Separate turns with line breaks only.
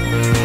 you.